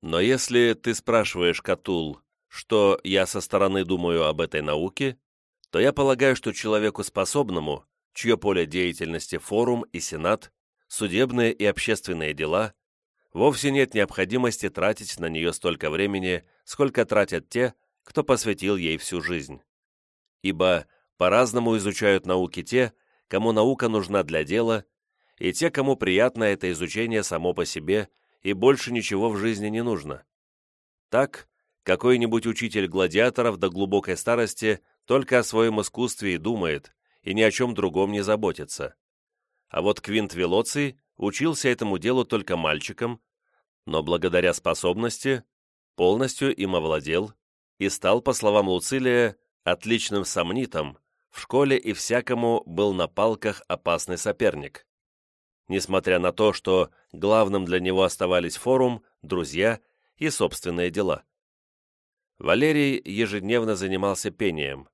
Но если ты спрашиваешь, Катул, что я со стороны думаю об этой науке, то я полагаю, что человеку способному, чье поле деятельности форум и сенат, судебные и общественные дела, вовсе нет необходимости тратить на нее столько времени, сколько тратят те, кто посвятил ей всю жизнь. Ибо по-разному изучают науки те, кому наука нужна для дела, и те, кому приятно это изучение само по себе и больше ничего в жизни не нужно. Так, какой-нибудь учитель гладиаторов до глубокой старости только о своем искусстве и думает, и ни о чем другом не заботится. А вот Квинт Велоций учился этому делу только мальчиком, но благодаря способности полностью им овладел и стал, по словам Луцилия, отличным сомнитом, в школе и всякому был на палках опасный соперник. Несмотря на то, что главным для него оставались форум, друзья и собственные дела. Валерий ежедневно занимался пением.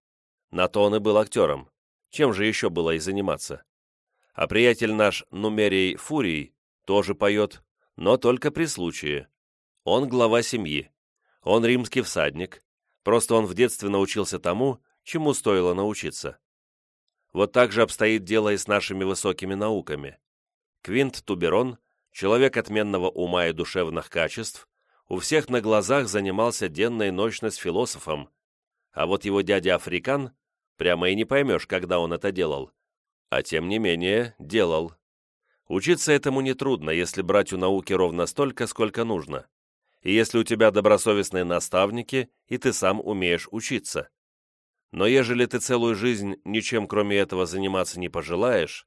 На то он и был актером. Чем же еще было и заниматься? А приятель наш Нумерий Фурий тоже поет, но только при случае. Он глава семьи. Он римский всадник. Просто он в детстве научился тому, чему стоило научиться. Вот так же обстоит дело и с нашими высокими науками. Квинт Туберон, человек отменного ума и душевных качеств, у всех на глазах занимался денно и ночно с философом, а вот его дядя Африкан, прямо и не поймешь, когда он это делал, а тем не менее делал. Учиться этому нетрудно, если брать у науки ровно столько, сколько нужно, и если у тебя добросовестные наставники, и ты сам умеешь учиться. Но ежели ты целую жизнь ничем кроме этого заниматься не пожелаешь,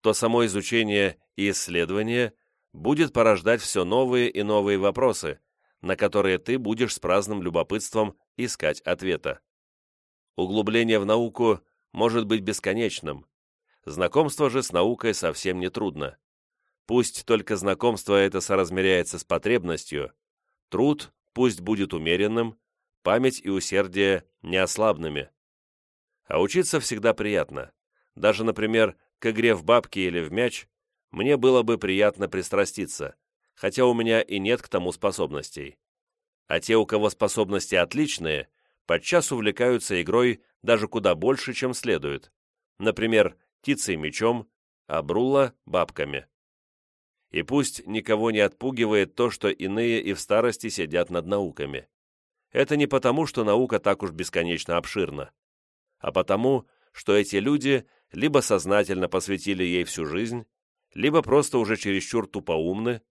то само изучение и исследование будет порождать все новые и новые вопросы, на которые ты будешь с праздным любопытством искать ответа. Углубление в науку может быть бесконечным. Знакомство же с наукой совсем не трудно. Пусть только знакомство это соразмеряется с потребностью, труд пусть будет умеренным, память и усердие неослабными. А учиться всегда приятно. Даже, например, к игре в бабки или в мяч мне было бы приятно пристраститься – хотя у меня и нет к тому способностей. А те, у кого способности отличные, подчас увлекаются игрой даже куда больше, чем следует. Например, птицей мечом, а Брулла — бабками. И пусть никого не отпугивает то, что иные и в старости сидят над науками. Это не потому, что наука так уж бесконечно обширна, а потому, что эти люди либо сознательно посвятили ей всю жизнь, либо просто уже чересчур тупоумны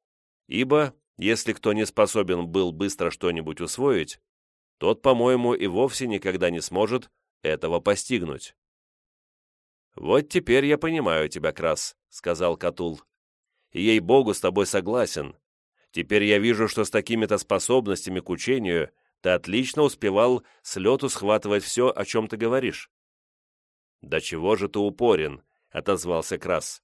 Ибо, если кто не способен был быстро что-нибудь усвоить, тот, по-моему, и вовсе никогда не сможет этого постигнуть. «Вот теперь я понимаю тебя, Крас», — сказал Катул. «Ей-богу, с тобой согласен. Теперь я вижу, что с такими-то способностями к учению ты отлично успевал с лету схватывать все, о чем ты говоришь». «Да чего же ты упорен?» — отозвался Крас.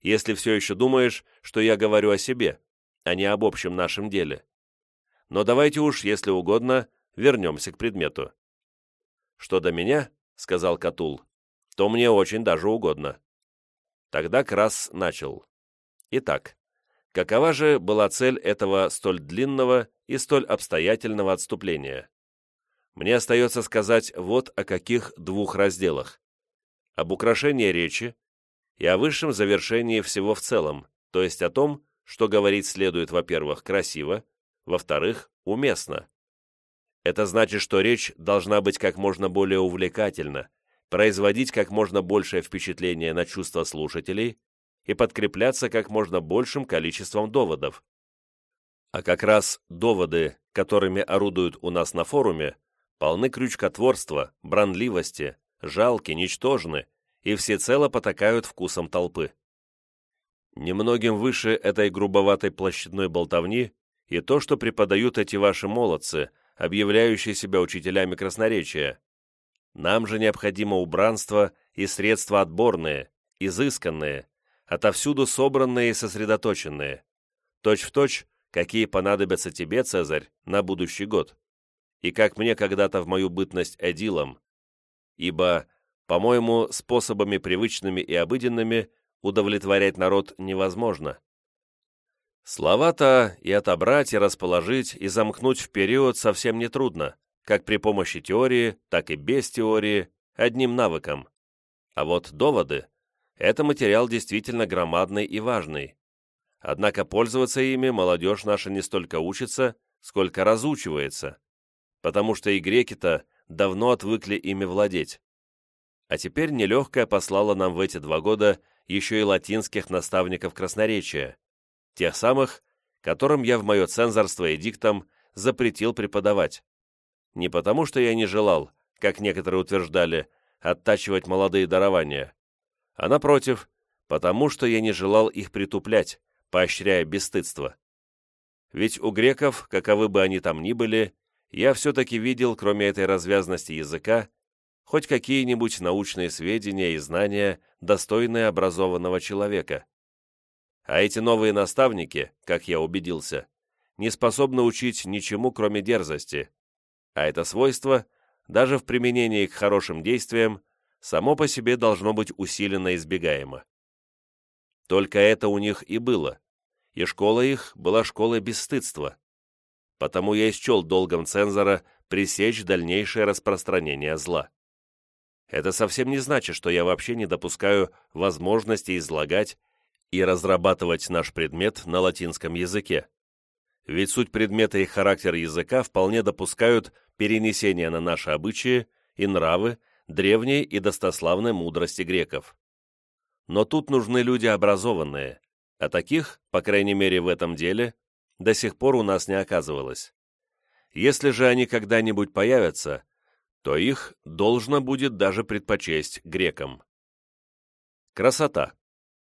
«Если все еще думаешь, что я говорю о себе» а не об общем нашем деле. Но давайте уж, если угодно, вернемся к предмету. «Что до меня, — сказал Катул, — то мне очень даже угодно». Тогда Крас начал. Итак, какова же была цель этого столь длинного и столь обстоятельного отступления? Мне остается сказать вот о каких двух разделах. Об украшении речи и о высшем завершении всего в целом, то есть о том, что говорить следует, во-первых, красиво, во-вторых, уместно. Это значит, что речь должна быть как можно более увлекательна, производить как можно большее впечатление на чувства слушателей и подкрепляться как можно большим количеством доводов. А как раз доводы, которыми орудуют у нас на форуме, полны крючкотворства, бранливости, жалки, ничтожны и всецело потакают вкусом толпы. Немногим выше этой грубоватой площадной болтовни и то, что преподают эти ваши молодцы, объявляющие себя учителями красноречия. Нам же необходимо убранство и средства отборные, изысканные, отовсюду собранные и сосредоточенные, точь-в-точь, точь, какие понадобятся тебе, Цезарь, на будущий год, и как мне когда-то в мою бытность эдилом, ибо, по-моему, способами привычными и обыденными – удовлетворять народ невозможно. Слова-то и отобрать, и расположить, и замкнуть в период совсем нетрудно, как при помощи теории, так и без теории, одним навыком. А вот доводы – это материал действительно громадный и важный. Однако пользоваться ими молодежь наша не столько учится, сколько разучивается, потому что и греки-то давно отвыкли ими владеть. А теперь нелегкая послала нам в эти два года еще и латинских наставников красноречия, тех самых, которым я в мое цензорство эдиктом запретил преподавать. Не потому, что я не желал, как некоторые утверждали, оттачивать молодые дарования, а напротив, потому что я не желал их притуплять, поощряя бесстыдство. Ведь у греков, каковы бы они там ни были, я все-таки видел, кроме этой развязности языка, хоть какие-нибудь научные сведения и знания, достойные образованного человека. А эти новые наставники, как я убедился, не способны учить ничему, кроме дерзости. А это свойство, даже в применении к хорошим действиям, само по себе должно быть усиленно избегаемо. Только это у них и было, и школа их была школой бесстыдства. Потому я исчел долгом цензора пресечь дальнейшее распространение зла. Это совсем не значит, что я вообще не допускаю возможности излагать и разрабатывать наш предмет на латинском языке. Ведь суть предмета и характер языка вполне допускают перенесение на наши обычаи и нравы древней и достославной мудрости греков. Но тут нужны люди образованные, а таких, по крайней мере в этом деле, до сих пор у нас не оказывалось. Если же они когда-нибудь появятся, то их должно будет даже предпочесть грекам. Красота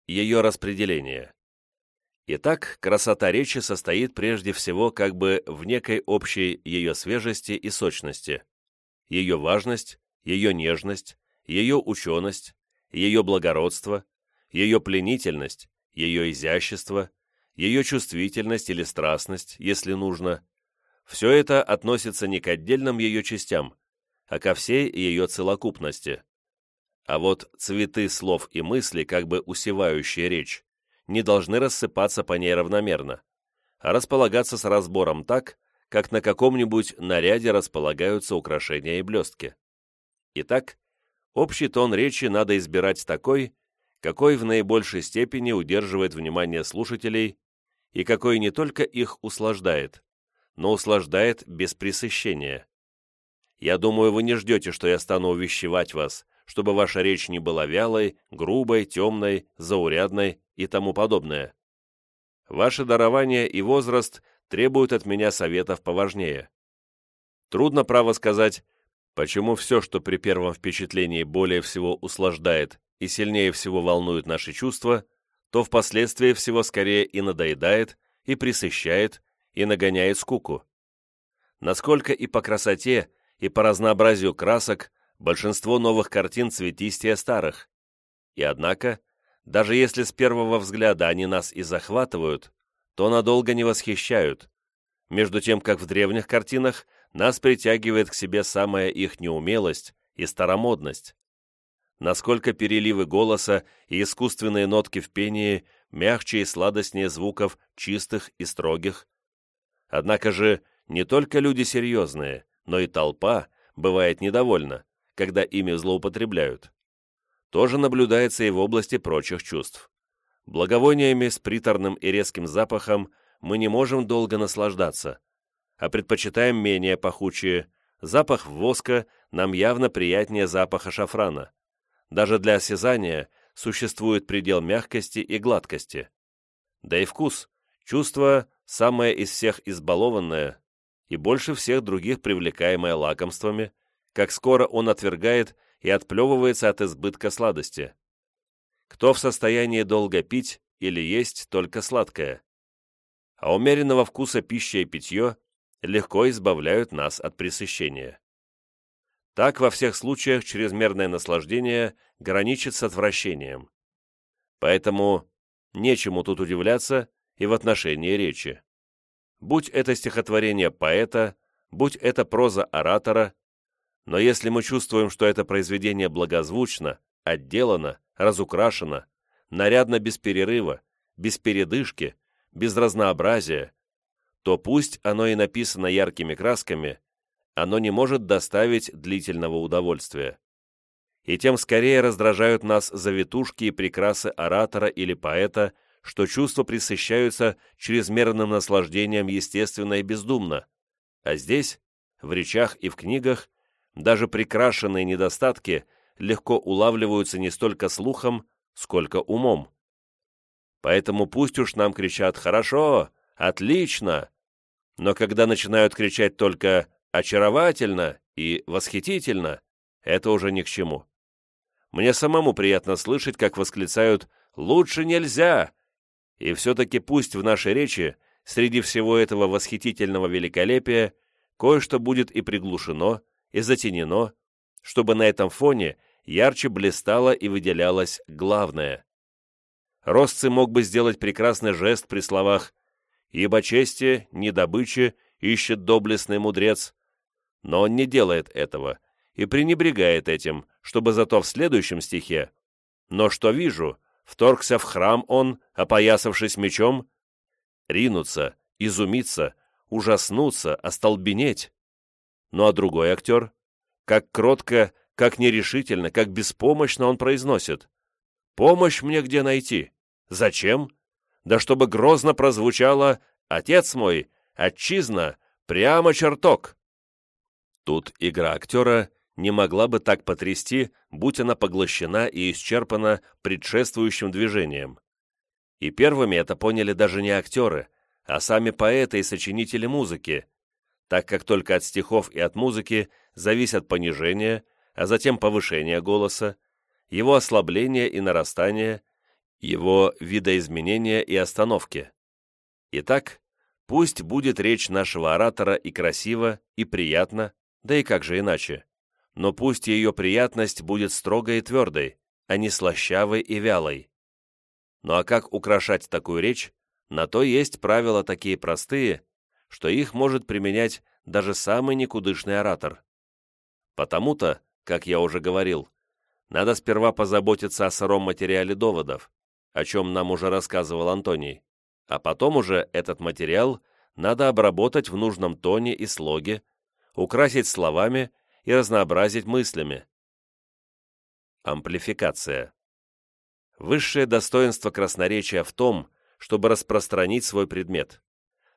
ее распределение. Итак, красота речи состоит прежде всего как бы в некой общей ее свежести и сочности, ее важность, ее нежность, ее ученость, ее благородство, ее пленительность, ее изящество, ее чувствительность или страстность, если нужно. Все это относится не к отдельным ее частям, а ко всей ее целокупности. А вот цветы слов и мысли, как бы усевающие речь, не должны рассыпаться по ней равномерно, а располагаться с разбором так, как на каком-нибудь наряде располагаются украшения и блестки. Итак, общий тон речи надо избирать такой, какой в наибольшей степени удерживает внимание слушателей и какой не только их услаждает, но услаждает без пресыщения. Я думаю, вы не ждете, что я стану увещевать вас, чтобы ваша речь не была вялой, грубой, темной, заурядной и тому подобное. Ваше дарование и возраст требуют от меня советов поважнее. Трудно, право сказать, почему все, что при первом впечатлении более всего услаждает и сильнее всего волнует наши чувства, то впоследствии всего скорее и надоедает, и присыщает, и нагоняет скуку. Насколько и по красоте, и по разнообразию красок большинство новых картин цветистее старых. И однако, даже если с первого взгляда они нас и захватывают, то надолго не восхищают, между тем как в древних картинах нас притягивает к себе самая их неумелость и старомодность. Насколько переливы голоса и искусственные нотки в пении мягче и сладостнее звуков чистых и строгих. Однако же не только люди серьезные, но и толпа бывает недовольна, когда ими злоупотребляют. Тоже наблюдается и в области прочих чувств. Благовониями с приторным и резким запахом мы не можем долго наслаждаться, а предпочитаем менее пахучие. Запах воска нам явно приятнее запаха шафрана. Даже для осязания существует предел мягкости и гладкости. Да и вкус, чувство самое из всех избалованное и больше всех других привлекаемое лакомствами, как скоро он отвергает и отплевывается от избытка сладости. Кто в состоянии долго пить или есть только сладкое? А умеренного вкуса пища и питье легко избавляют нас от пресыщения. Так во всех случаях чрезмерное наслаждение граничит с отвращением. Поэтому нечему тут удивляться и в отношении речи. Будь это стихотворение поэта, будь это проза оратора, но если мы чувствуем, что это произведение благозвучно, отделано, разукрашено, нарядно без перерыва, без передышки, без разнообразия, то пусть оно и написано яркими красками, оно не может доставить длительного удовольствия. И тем скорее раздражают нас завитушки и прекрасы оратора или поэта, что чувства присыщаются чрезмерным наслаждением естественно и бездумно, а здесь, в речах и в книгах, даже прикрашенные недостатки легко улавливаются не столько слухом, сколько умом. Поэтому пусть уж нам кричат «хорошо», «отлично», но когда начинают кричать только «очаровательно» и «восхитительно», это уже ни к чему. Мне самому приятно слышать, как восклицают «лучше нельзя», и все-таки пусть в нашей речи, среди всего этого восхитительного великолепия, кое-что будет и приглушено, и затенено, чтобы на этом фоне ярче блистало и выделялось главное. Росцы мог бы сделать прекрасный жест при словах «Ибо чести, не добычи, ищет доблестный мудрец», но он не делает этого и пренебрегает этим, чтобы зато в следующем стихе «Но что вижу, вторгся в храм он, опоясавшись мечом», ринуться, изумиться, ужаснуться, остолбенеть. Ну а другой актер, как кротко, как нерешительно, как беспомощно он произносит. «Помощь мне где найти? Зачем? Да чтобы грозно прозвучало «Отец мой, отчизна, прямо чертог!» Тут игра актера не могла бы так потрясти, будь она поглощена и исчерпана предшествующим движением. И первыми это поняли даже не актеры, а сами поэты и сочинители музыки, так как только от стихов и от музыки зависят понижение, а затем повышение голоса, его ослабление и нарастание, его видоизменения и остановки. Итак, пусть будет речь нашего оратора и красиво, и приятно, да и как же иначе, но пусть ее приятность будет строгой и твердой, а не слащавой и вялой. Ну а как украшать такую речь, на то есть правила такие простые, что их может применять даже самый никудышный оратор. Потому-то, как я уже говорил, надо сперва позаботиться о сыром материале доводов, о чем нам уже рассказывал Антоний, а потом уже этот материал надо обработать в нужном тоне и слоге, украсить словами и разнообразить мыслями. Амплификация. Высшее достоинство красноречия в том, чтобы распространить свой предмет.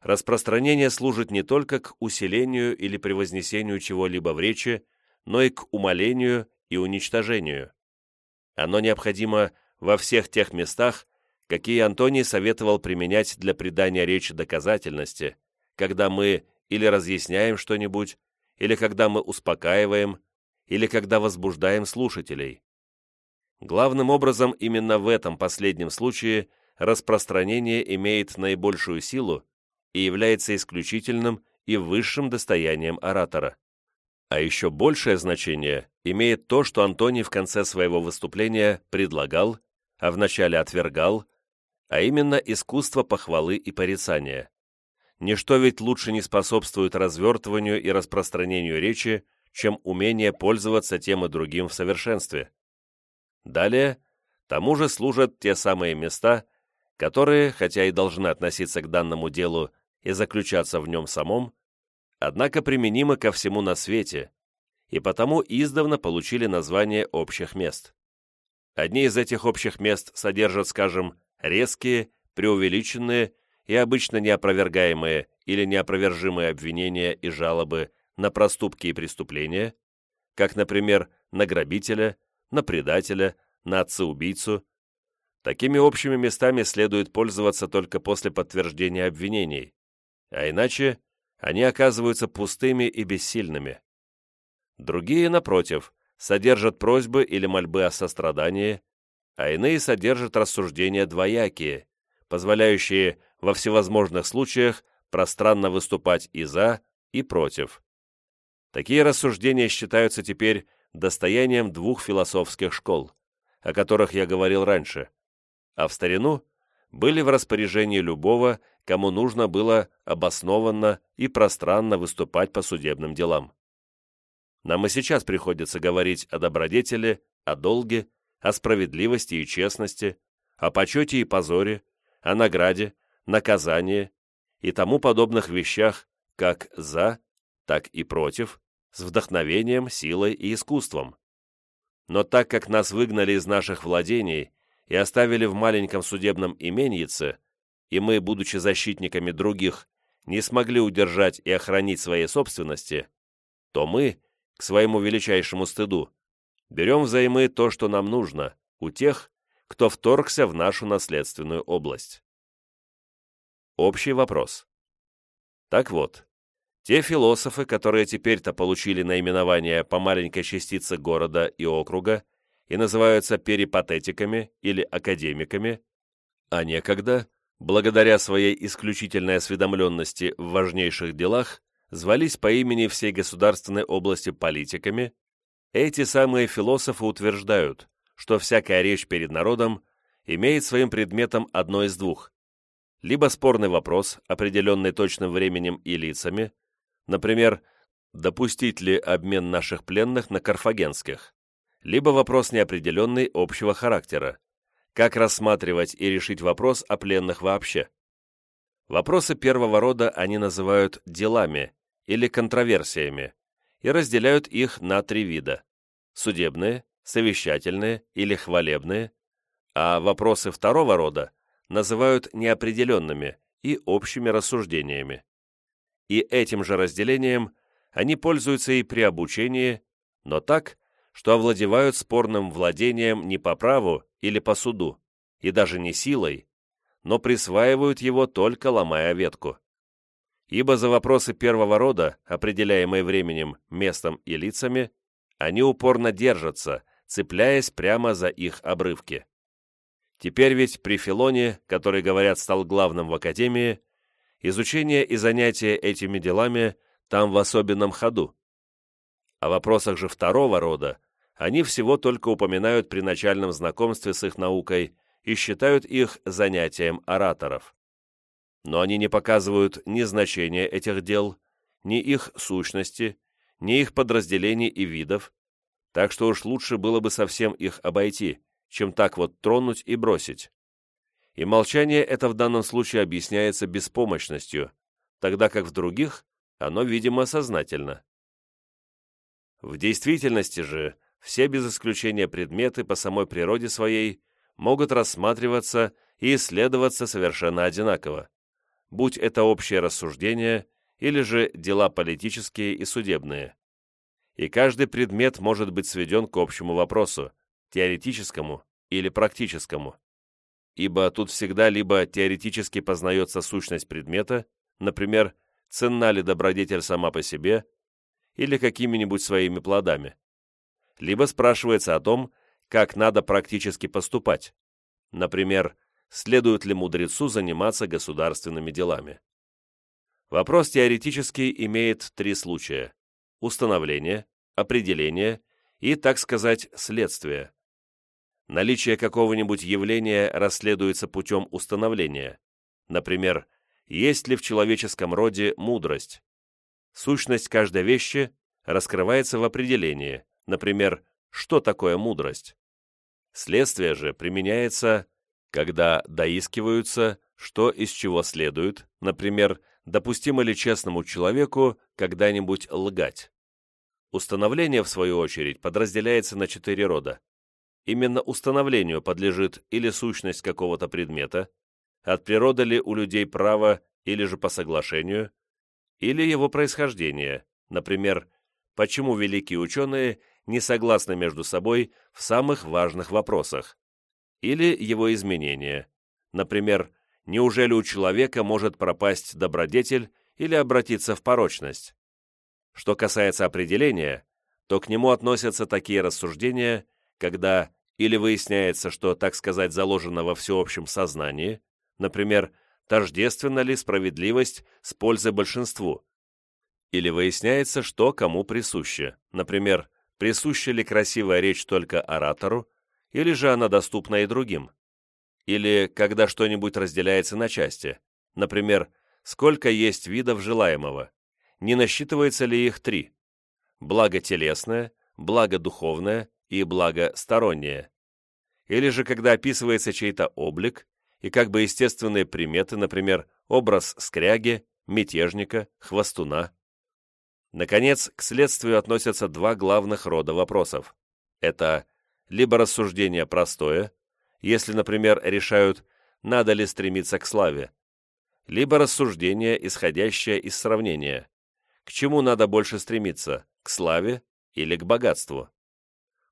Распространение служит не только к усилению или превознесению чего-либо в речи, но и к умалению и уничтожению. Оно необходимо во всех тех местах, какие Антоний советовал применять для придания речи доказательности, когда мы или разъясняем что-нибудь, или когда мы успокаиваем, или когда возбуждаем слушателей. Главным образом именно в этом последнем случае распространение имеет наибольшую силу и является исключительным и высшим достоянием оратора. А еще большее значение имеет то, что Антоний в конце своего выступления предлагал, а вначале отвергал, а именно искусство похвалы и порицания. Ничто ведь лучше не способствует развертыванию и распространению речи, чем умение пользоваться тем и другим в совершенстве. Далее, тому же служат те самые места, которые, хотя и должны относиться к данному делу и заключаться в нем самом, однако применимы ко всему на свете, и потому издавна получили название общих мест. Одни из этих общих мест содержат, скажем, резкие, преувеличенные и обычно неопровергаемые или неопровержимые обвинения и жалобы на проступки и преступления, как, например, на грабителя, на предателя, на отца-убийцу. Такими общими местами следует пользоваться только после подтверждения обвинений, а иначе они оказываются пустыми и бессильными. Другие, напротив, содержат просьбы или мольбы о сострадании, а иные содержат рассуждения двоякие, позволяющие во всевозможных случаях пространно выступать и за, и против. Такие рассуждения считаются теперь достоянием двух философских школ, о которых я говорил раньше, а в старину были в распоряжении любого, кому нужно было обоснованно и пространно выступать по судебным делам. Нам и сейчас приходится говорить о добродетели, о долге, о справедливости и честности, о почете и позоре, о награде, наказании и тому подобных вещах, как «за», так и «против», с вдохновением, силой и искусством. Но так как нас выгнали из наших владений и оставили в маленьком судебном именьице, и мы, будучи защитниками других, не смогли удержать и охранить своей собственности, то мы, к своему величайшему стыду, берем взаймы то, что нам нужно, у тех, кто вторгся в нашу наследственную область. Общий вопрос. Так вот, те философы, которые теперь-то получили наименование по маленькой частице города и округа и называются перипатетиками или академиками, а некогда, благодаря своей исключительной осведомленности в важнейших делах, звались по имени всей государственной области политиками, эти самые философы утверждают, что всякая речь перед народом имеет своим предметом одно из двух. Либо спорный вопрос, определенный точным временем и лицами, например, допустить ли обмен наших пленных на карфагенских, либо вопрос неопределенный общего характера, как рассматривать и решить вопрос о пленных вообще. Вопросы первого рода они называют делами или контроверсиями и разделяют их на три вида – судебные, совещательные или хвалебные, а вопросы второго рода называют неопределенными и общими рассуждениями. И этим же разделением они пользуются и при обучении, но так, что овладевают спорным владением не по праву или по суду, и даже не силой, но присваивают его только ломая ветку. Ибо за вопросы первого рода, определяемые временем, местом и лицами, они упорно держатся – цепляясь прямо за их обрывки. Теперь ведь при Филоне, который, говорят, стал главным в Академии, изучение и занятие этими делами там в особенном ходу. О вопросах же второго рода они всего только упоминают при начальном знакомстве с их наукой и считают их занятием ораторов. Но они не показывают ни значения этих дел, ни их сущности, ни их подразделений и видов, так что уж лучше было бы совсем их обойти, чем так вот тронуть и бросить. И молчание это в данном случае объясняется беспомощностью, тогда как в других оно, видимо, сознательно. В действительности же все без исключения предметы по самой природе своей могут рассматриваться и исследоваться совершенно одинаково, будь это общее рассуждение или же дела политические и судебные и каждый предмет может быть сведен к общему вопросу, теоретическому или практическому. Ибо тут всегда либо теоретически познается сущность предмета, например, ценна ли добродетель сама по себе, или какими-нибудь своими плодами, либо спрашивается о том, как надо практически поступать, например, следует ли мудрецу заниматься государственными делами. Вопрос теоретический имеет три случая установление, определение и, так сказать, следствие. Наличие какого-нибудь явления расследуется путем установления. Например, есть ли в человеческом роде мудрость? Сущность каждой вещи раскрывается в определении, например, что такое мудрость? Следствие же применяется, когда доискиваются, что из чего следует, например, допустимо ли честному человеку когда-нибудь лгать. Установление, в свою очередь, подразделяется на четыре рода. Именно установлению подлежит или сущность какого-то предмета, от природы ли у людей право или же по соглашению, или его происхождение, например, почему великие ученые не согласны между собой в самых важных вопросах, или его изменение, например, неужели у человека может пропасть добродетель или обратиться в порочность. Что касается определения, то к нему относятся такие рассуждения, когда или выясняется, что, так сказать, заложено во всеобщем сознании, например, тождественна ли справедливость с пользой большинству, или выясняется, что кому присуще, например, присуща ли красивая речь только оратору, или же она доступна и другим? Или когда что-нибудь разделяется на части, например, сколько есть видов желаемого, не насчитывается ли их три – благо телесное, благо духовное и благо стороннее, или же когда описывается чей-то облик, и как бы естественные приметы, например, образ скряги, мятежника, хвостуна. Наконец, к следствию относятся два главных рода вопросов. Это либо рассуждение простое, если, например, решают, надо ли стремиться к славе, либо рассуждение, исходящее из сравнения, к чему надо больше стремиться, к славе или к богатству.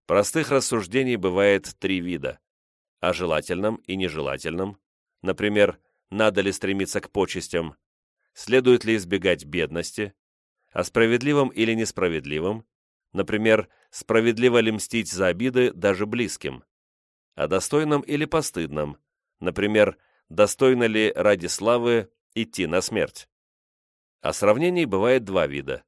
Простых рассуждений бывает три вида – о желательном и нежелательном, например, надо ли стремиться к почестям, следует ли избегать бедности, о справедливом или несправедливом, например, справедливо ли мстить за обиды даже близким, о достойном или постыдном, например, достойно ли ради славы идти на смерть. О сравнении бывает два вида.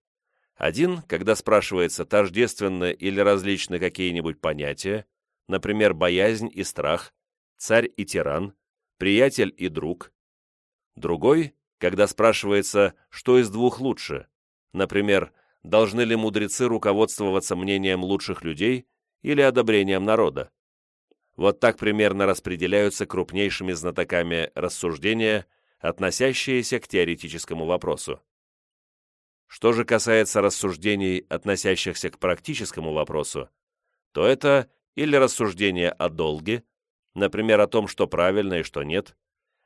Один, когда спрашивается, тождественны или различны какие-нибудь понятия, например, боязнь и страх, царь и тиран, приятель и друг. Другой, когда спрашивается, что из двух лучше, например, должны ли мудрецы руководствоваться мнением лучших людей или одобрением народа. Вот так примерно распределяются крупнейшими знатоками рассуждения, относящиеся к теоретическому вопросу. Что же касается рассуждений, относящихся к практическому вопросу, то это или рассуждения о долге, например, о том, что правильно и что нет,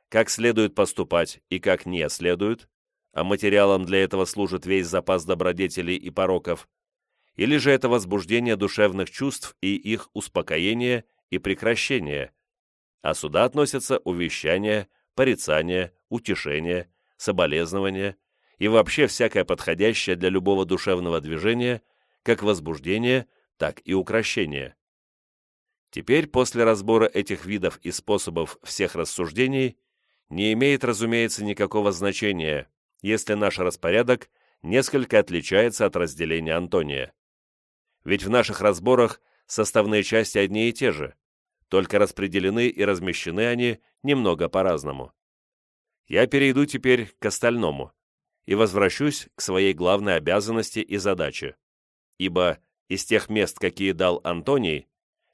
как следует поступать и как не следует, а материалом для этого служит весь запас добродетелей и пороков, или же это возбуждение душевных чувств и их успокоение и прекращение, а сюда относятся увещания, порицания, утешения, соболезнования и вообще всякое подходящее для любого душевного движения, как возбуждение, так и укращение. Теперь, после разбора этих видов и способов всех рассуждений, не имеет, разумеется, никакого значения, если наш распорядок несколько отличается от разделения Антония. Ведь в наших разборах составные части одни и те же, только распределены и размещены они немного по-разному. Я перейду теперь к остальному и возвращусь к своей главной обязанности и задаче, ибо из тех мест, какие дал Антоний,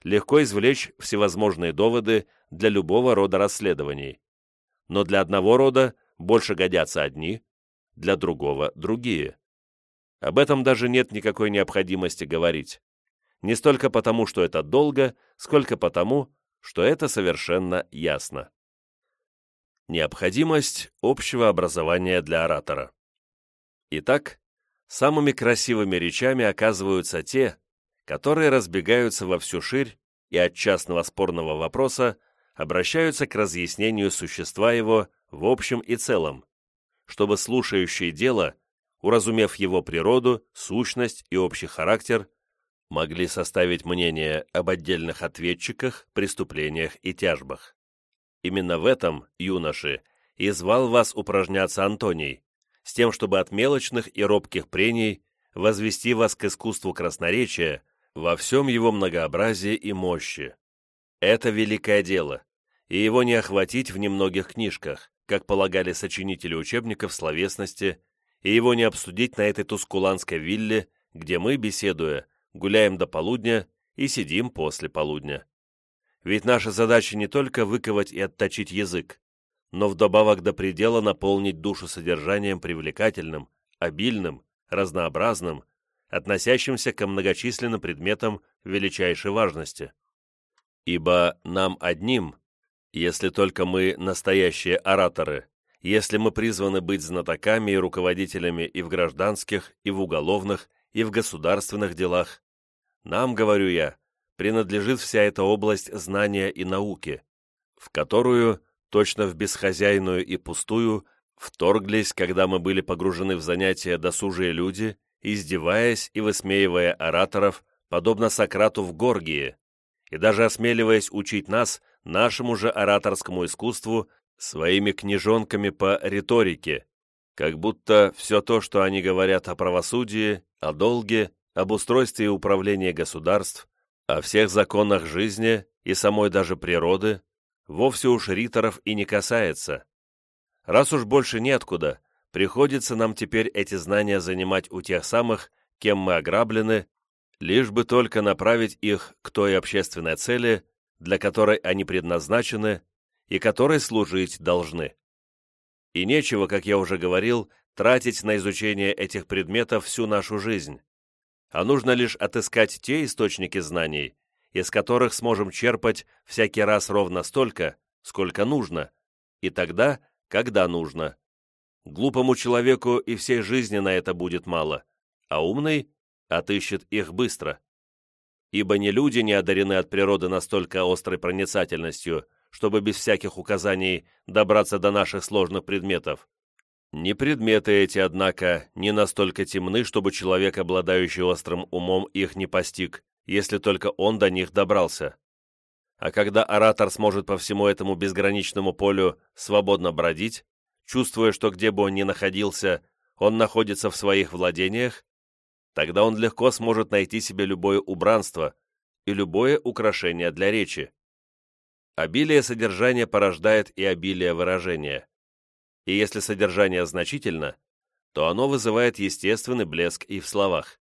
легко извлечь всевозможные доводы для любого рода расследований. Но для одного рода больше годятся одни, для другого – другие. Об этом даже нет никакой необходимости говорить не столько потому, что это долго, сколько потому, что это совершенно ясно. Необходимость общего образования для оратора. Итак, самыми красивыми речами оказываются те, которые разбегаются во всю ширь и от частного спорного вопроса обращаются к разъяснению существа его в общем и целом, чтобы слушающие дело, уразумев его природу, сущность и общий характер, могли составить мнение об отдельных ответчиках, преступлениях и тяжбах. Именно в этом, юноши, и звал вас упражняться Антоний, с тем, чтобы от мелочных и робких прений возвести вас к искусству красноречия во всем его многообразии и мощи. Это великое дело, и его не охватить в немногих книжках, как полагали сочинители учебников словесности, и его не обсудить на этой тускуланской вилле, где мы, беседуя, гуляем до полудня и сидим после полудня. Ведь наша задача не только выковать и отточить язык, но вдобавок до предела наполнить душу содержанием привлекательным, обильным, разнообразным, относящимся ко многочисленным предметам величайшей важности. Ибо нам одним, если только мы настоящие ораторы, если мы призваны быть знатоками и руководителями и в гражданских, и в уголовных, и в государственных делах, нам, говорю я, принадлежит вся эта область знания и науки, в которую, точно в бесхозяйную и пустую, вторглись, когда мы были погружены в занятия досужие люди, издеваясь и высмеивая ораторов, подобно Сократу в Горгии, и даже осмеливаясь учить нас, нашему же ораторскому искусству, своими книжонками по риторике, как будто все то, что они говорят о правосудии, о долге, об устройстве и управлении государств, о всех законах жизни и самой даже природы, вовсе уж риторов и не касается. Раз уж больше неоткуда, приходится нам теперь эти знания занимать у тех самых, кем мы ограблены, лишь бы только направить их к той общественной цели, для которой они предназначены, и которой служить должны. И нечего, как я уже говорил, тратить на изучение этих предметов всю нашу жизнь, а нужно лишь отыскать те источники знаний, из которых сможем черпать всякий раз ровно столько, сколько нужно, и тогда, когда нужно. Глупому человеку и всей жизни на это будет мало, а умный отыщет их быстро. Ибо не люди не одарены от природы настолько острой проницательностью, чтобы без всяких указаний добраться до наших сложных предметов. Не предметы эти, однако, не настолько темны, чтобы человек, обладающий острым умом, их не постиг, если только он до них добрался. А когда оратор сможет по всему этому безграничному полю свободно бродить, чувствуя, что где бы он ни находился, он находится в своих владениях, тогда он легко сможет найти себе любое убранство и любое украшение для речи. Обилие содержания порождает и обилие выражения. И если содержание значительно, то оно вызывает естественный блеск и в словах.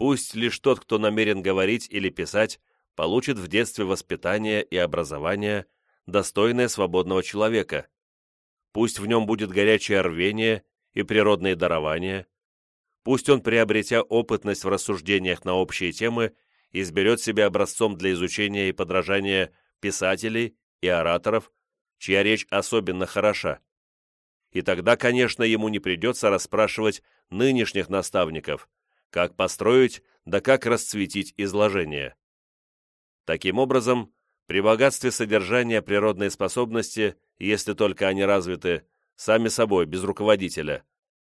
Пусть лишь тот, кто намерен говорить или писать, получит в детстве воспитание и образование, достойное свободного человека. Пусть в нем будет горячее рвение и природные дарования. Пусть он, приобретя опытность в рассуждениях на общие темы, изберет себе образцом для изучения и подражания писателей и ораторов, чья речь особенно хороша. И тогда, конечно, ему не придется расспрашивать нынешних наставников – как построить, да как расцветить изложение. Таким образом, при богатстве содержания природные способности, если только они развиты, сами собой, без руководителя,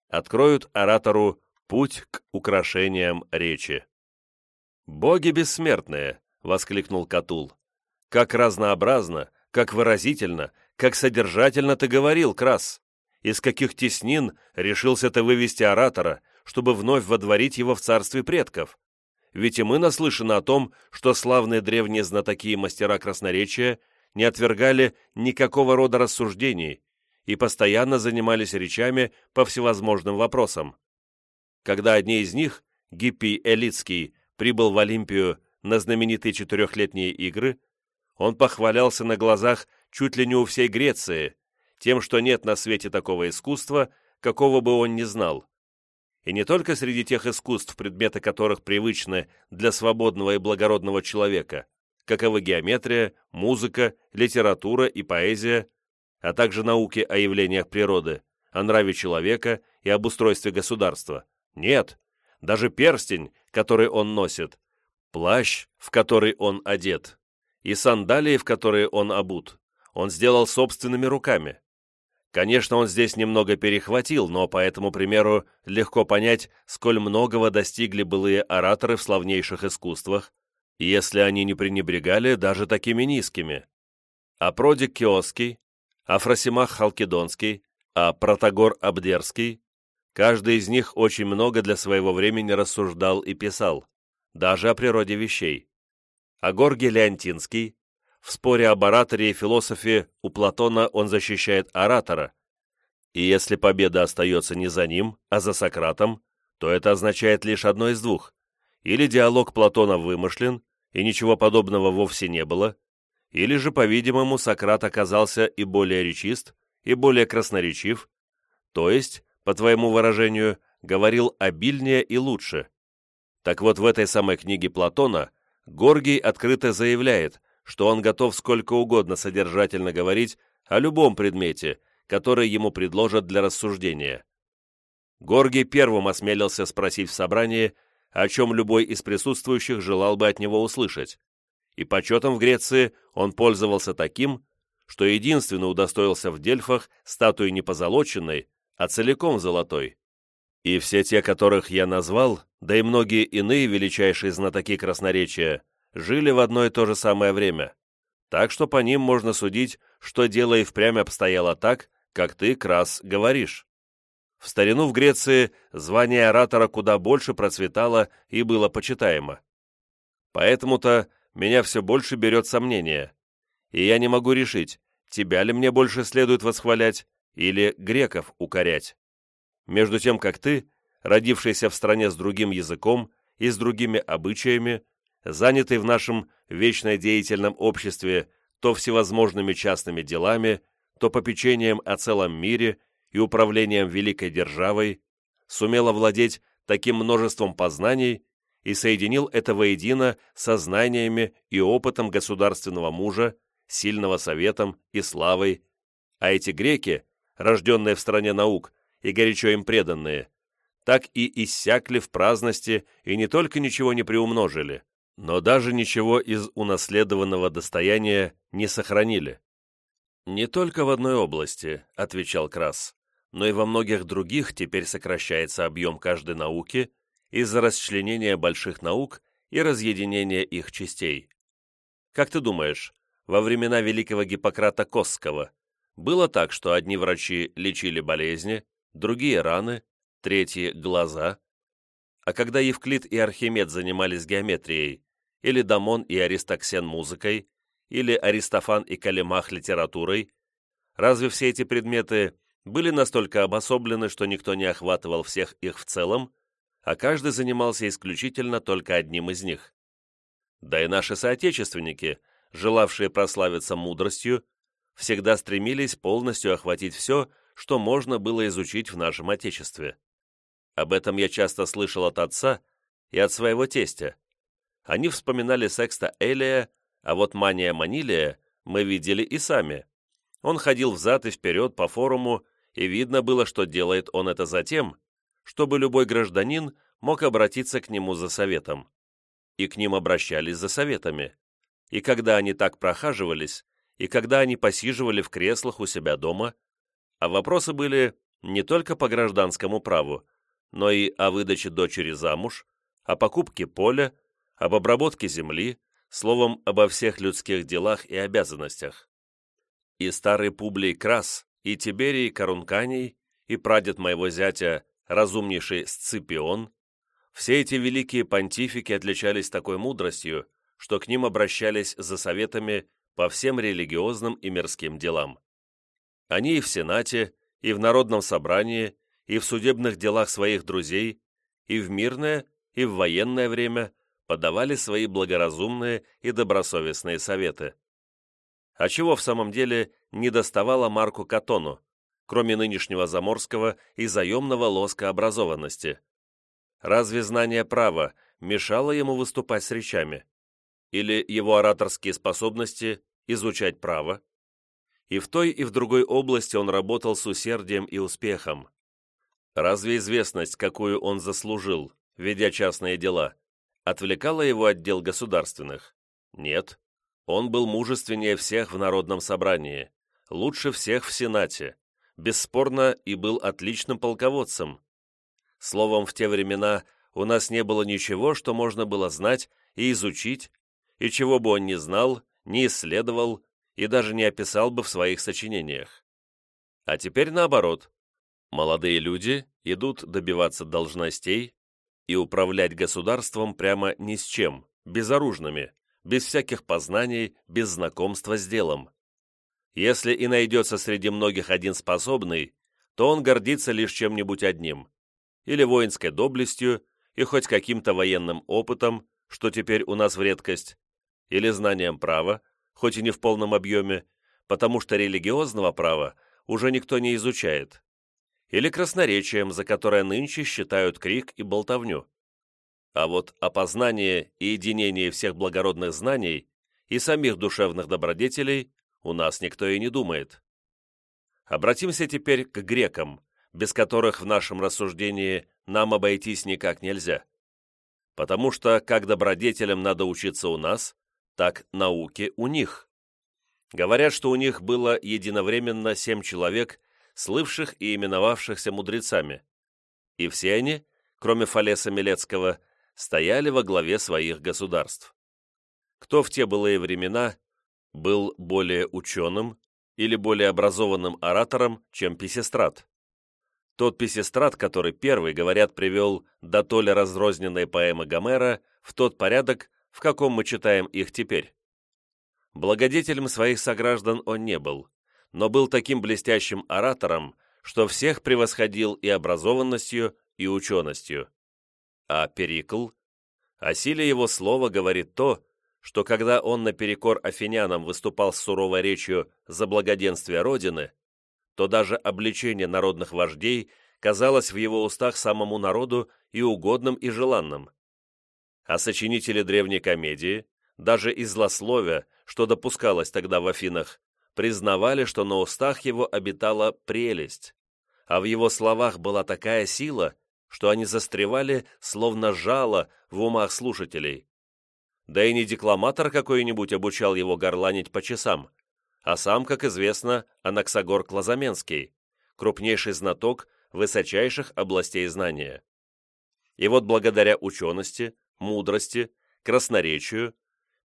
откроют оратору путь к украшениям речи. «Боги бессмертные!» — воскликнул Катул. «Как разнообразно, как выразительно, как содержательно ты говорил, Крас! Из каких теснин решился ты вывести оратора, чтобы вновь водворить его в царстве предков. Ведь и мы наслышаны о том, что славные древние знатоки и мастера красноречия не отвергали никакого рода рассуждений и постоянно занимались речами по всевозможным вопросам. Когда одни из них, Гиппий Элицкий, прибыл в Олимпию на знаменитые четырехлетние игры, он похвалялся на глазах чуть ли не у всей Греции, тем, что нет на свете такого искусства, какого бы он ни знал и не только среди тех искусств, предметы которых привычны для свободного и благородного человека, каковы геометрия, музыка, литература и поэзия, а также науки о явлениях природы, о нраве человека и об устройстве государства. Нет, даже перстень, который он носит, плащ, в который он одет, и сандалии, в которые он обут, он сделал собственными руками. Конечно, он здесь немного перехватил, но по этому примеру легко понять, сколь многого достигли былые ораторы в славнейших искусствах, если они не пренебрегали даже такими низкими. А Продик Киоский, а Фросимах Халкидонский, а Протагор Абдерский, каждый из них очень много для своего времени рассуждал и писал, даже о природе вещей. А Горгий Леонтинский, в споре об ораторе и философе у Платона он защищает оратора, и если победа остается не за ним, а за Сократом, то это означает лишь одно из двух. Или диалог Платона вымышлен, и ничего подобного вовсе не было, или же, по-видимому, Сократ оказался и более речист, и более красноречив, то есть, по твоему выражению, говорил обильнее и лучше. Так вот, в этой самой книге Платона Горгий открыто заявляет, что он готов сколько угодно содержательно говорить о любом предмете, который ему предложат для рассуждения. Горгий первым осмелился спросить в собрании, о чем любой из присутствующих желал бы от него услышать, и почетом в Греции он пользовался таким, что единственно удостоился в Дельфах статуи не позолоченной, а целиком золотой. И все те, которых я назвал, да и многие иные величайшие знатоки красноречия, жили в одно и то же самое время, так что по ним можно судить, что дело и впрямь обстояло так, как ты, Крас, говоришь. В старину в Греции звание оратора куда больше процветало и было почитаемо. Поэтому-то меня все больше берет сомнение, и я не могу решить, тебя ли мне больше следует восхвалять или греков укорять. Между тем, как ты, родившийся в стране с другим языком и с другими обычаями, занятый в нашем вечно деятельном обществе то всевозможными частными делами, то попечением о целом мире и управлением великой державой, сумел овладеть таким множеством познаний и соединил это воедино со знаниями и опытом государственного мужа, сильного советом и славой, а эти греки, рожденные в стране наук и горячо им преданные, так и иссякли в праздности и не только ничего не приумножили, но даже ничего из унаследованного достояния не сохранили. «Не только в одной области», — отвечал Крас, «но и во многих других теперь сокращается объем каждой науки из-за расчленения больших наук и разъединения их частей. Как ты думаешь, во времена великого Гиппократа Косского было так, что одни врачи лечили болезни, другие – раны, третьи – глаза. А когда Евклид и Архимед занимались геометрией, или Дамон и Аристоксен музыкой, или Аристофан и Калимах литературой, разве все эти предметы были настолько обособлены, что никто не охватывал всех их в целом, а каждый занимался исключительно только одним из них? Да и наши соотечественники, желавшие прославиться мудростью, всегда стремились полностью охватить все, что можно было изучить в нашем Отечестве. Об этом я часто слышал от отца и от своего тестя. Они вспоминали секста Элия, а вот мания Манилия мы видели и сами. Он ходил взад и вперед по форуму, и видно было, что делает он это затем, чтобы любой гражданин мог обратиться к нему за советом. И к ним обращались за советами. И когда они так прохаживались, и когда они посиживали в креслах у себя дома, а вопросы были не только по гражданскому праву, но и о выдаче дочери замуж, о покупке поля, об обработке земли, словом, обо всех людских делах и обязанностях. И старый Публий Крас, и Тиберий Корунканий, и прадед моего зятя, разумнейший Сципион, все эти великие понтифики отличались такой мудростью, что к ним обращались за советами по всем религиозным и мирским делам. Они и в Сенате, и в Народном собрании, и в судебных делах своих друзей, и в мирное, и в военное время подавали свои благоразумные и добросовестные советы. А чего в самом деле не доставало Марку Катону, кроме нынешнего заморского и заемного лоска образованности? Разве знание права мешало ему выступать с речами? или его ораторские способности изучать право. И в той, и в другой области он работал с усердием и успехом. Разве известность, какую он заслужил, ведя частные дела, отвлекала его от дел государственных? Нет. Он был мужественнее всех в Народном собрании, лучше всех в Сенате, бесспорно и был отличным полководцем. Словом, в те времена у нас не было ничего, что можно было знать и изучить и чего бы он не знал, не исследовал и даже не описал бы в своих сочинениях. А теперь наоборот. Молодые люди идут добиваться должностей и управлять государством прямо ни с чем, безоружными, без всяких познаний, без знакомства с делом. Если и найдется среди многих один способный, то он гордится лишь чем-нибудь одним, или воинской доблестью, и хоть каким-то военным опытом, что теперь у нас в редкость, или знанием права, хоть и не в полном объеме, потому что религиозного права уже никто не изучает, или красноречием, за которое нынче считают крик и болтовню. А вот опознание и единение всех благородных знаний и самих душевных добродетелей у нас никто и не думает. Обратимся теперь к грекам, без которых в нашем рассуждении нам обойтись никак нельзя. Потому что как добродетелям надо учиться у нас, так науки у них. Говорят, что у них было единовременно семь человек, слывших и именовавшихся мудрецами. И все они, кроме Фалеса Милецкого, стояли во главе своих государств. Кто в те былые времена был более ученым или более образованным оратором, чем Писестрат? Тот Писестрат, который первый, говорят, привел до толи разрозненные поэмы Гомера в тот порядок, в каком мы читаем их теперь. Благодетелем своих сограждан он не был, но был таким блестящим оратором, что всех превосходил и образованностью, и ученостью. А Перикл? О силе его слова говорит то, что когда он наперекор афинянам выступал с суровой речью за благоденствие Родины, то даже обличение народных вождей казалось в его устах самому народу и угодным, и желанным. А сочинители древней комедии, даже из злословия, что допускалось тогда в Афинах, признавали, что на устах его обитала прелесть, а в его словах была такая сила, что они застревали, словно жало в умах слушателей. Да и не декламатор какой-нибудь обучал его горланить по часам, а сам, как известно, Анаксагор Клазаменский, крупнейший знаток высочайших областей знания. И вот благодаря учености, мудрости, красноречию,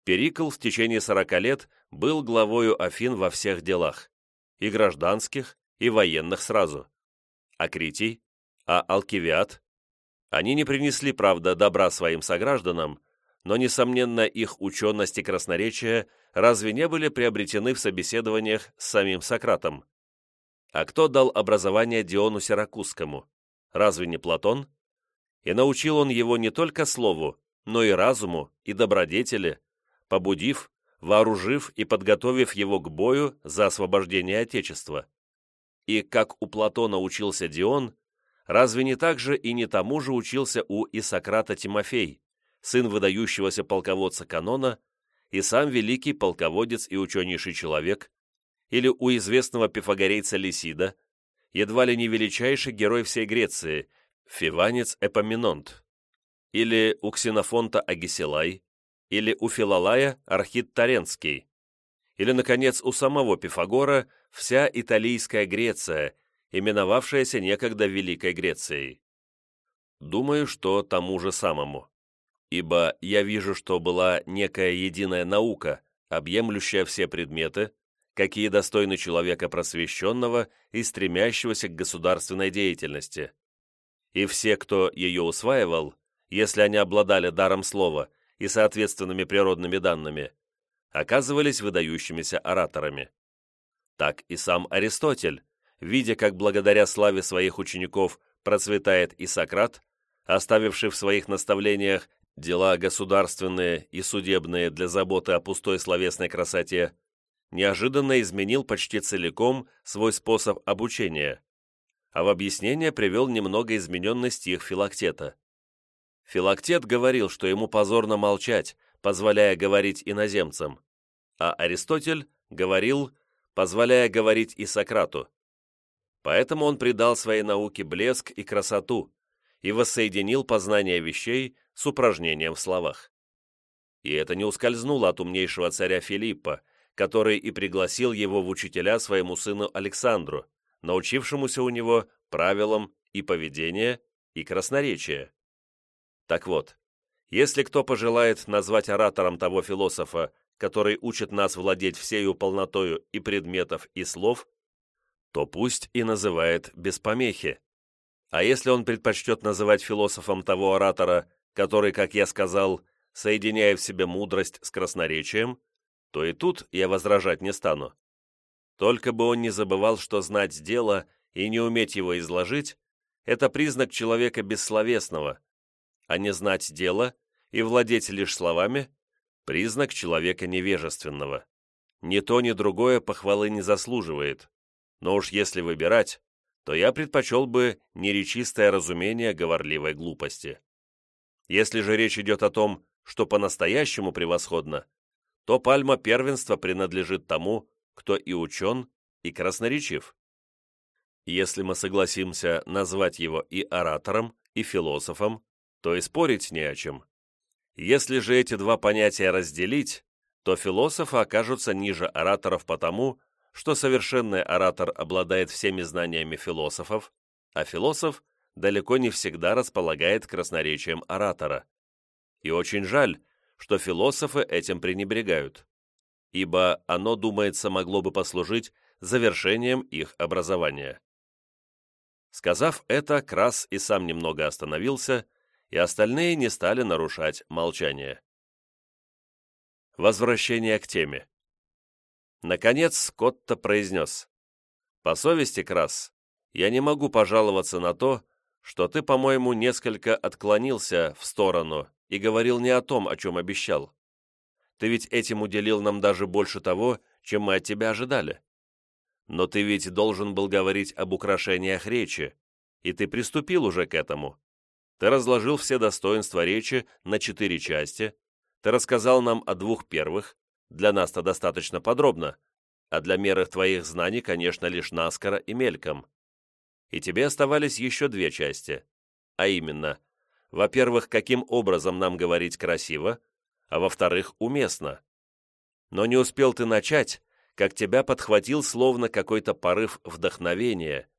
Перикл в течение сорока лет был главою Афин во всех делах, и гражданских, и военных сразу. А Критий, а Алкивиад, они не принесли, правда, добра своим согражданам, но, несомненно, их ученость и красноречие разве не были приобретены в собеседованиях с самим Сократом? А кто дал образование Диону Сиракузскому? Разве не Платон? И научил он его не только слову, но и разуму, и добродетели, побудив, вооружив и подготовив его к бою за освобождение Отечества. И как у Платона учился Дион, разве не так же и не тому же учился у Исократа Тимофей, сын выдающегося полководца Канона и сам великий полководец и ученейший человек, или у известного пифагорейца Лисида, едва ли не величайший герой всей Греции, Фиванец Эпоминонт, или у Ксенофонта Агисилай, или у Филалая Архит Таренский, или, наконец, у самого Пифагора вся италийская Греция, именовавшаяся некогда Великой Грецией. Думаю, что тому же самому ибо я вижу, что была некая единая наука, объемлющая все предметы, какие достойны человека просвещенного и стремящегося к государственной деятельности. И все, кто ее усваивал, если они обладали даром слова и соответственными природными данными, оказывались выдающимися ораторами. Так и сам Аристотель, видя, как благодаря славе своих учеников процветает и Сократ, оставивший в своих наставлениях дела государственные и судебные для заботы о пустой словесной красоте, неожиданно изменил почти целиком свой способ обучения, а в объяснение привел немного измененный стих Филактета. Филактет говорил, что ему позорно молчать, позволяя говорить иноземцам, а Аристотель говорил, позволяя говорить и Сократу. Поэтому он придал своей науке блеск и красоту и воссоединил познание вещей с упражнением в словах. И это не ускользнуло от умнейшего царя Филиппа, который и пригласил его в учителя своему сыну Александру, научившемуся у него правилам и поведения, и красноречия. Так вот, если кто пожелает назвать оратором того философа, который учит нас владеть всею полнотою и предметов, и слов, то пусть и называет без помехи. А если он предпочтет называть философом того оратора, который, как я сказал, соединяя в себе мудрость с красноречием, то и тут я возражать не стану. Только бы он не забывал, что знать дело и не уметь его изложить – это признак человека бессловесного, а не знать дело и владеть лишь словами – признак человека невежественного. Ни то, ни другое похвалы не заслуживает. Но уж если выбирать, то я предпочел бы неречистое разумение говорливой глупости. Если же речь идет о том, что по-настоящему превосходно, то пальма первенства принадлежит тому, кто и учен, и красноречив. Если мы согласимся назвать его и оратором, и философом, то и спорить не о чем. Если же эти два понятия разделить, то философы окажутся ниже ораторов потому, что совершенный оратор обладает всеми знаниями философов, а философ далеко не всегда располагает красноречием оратора. И очень жаль, что философы этим пренебрегают, ибо оно, думается, могло бы послужить завершением их образования. Сказав это, Крас и сам немного остановился, и остальные не стали нарушать молчание. Возвращение к теме. Наконец Скотто произнес. «По совести, Крас, я не могу пожаловаться на то, что ты, по-моему, несколько отклонился в сторону и говорил не о том, о чем обещал. Ты ведь этим уделил нам даже больше того, чем мы от тебя ожидали. Но ты ведь должен был говорить об украшениях речи, и ты приступил уже к этому. Ты разложил все достоинства речи на четыре части, ты рассказал нам о двух первых, для нас-то достаточно подробно, а для меры твоих знаний, конечно, лишь наскоро и мельком. И тебе оставались еще две части, а именно, во-первых, каким образом нам говорить красиво, а во-вторых, уместно. Но не успел ты начать, как тебя подхватил словно какой-то порыв вдохновения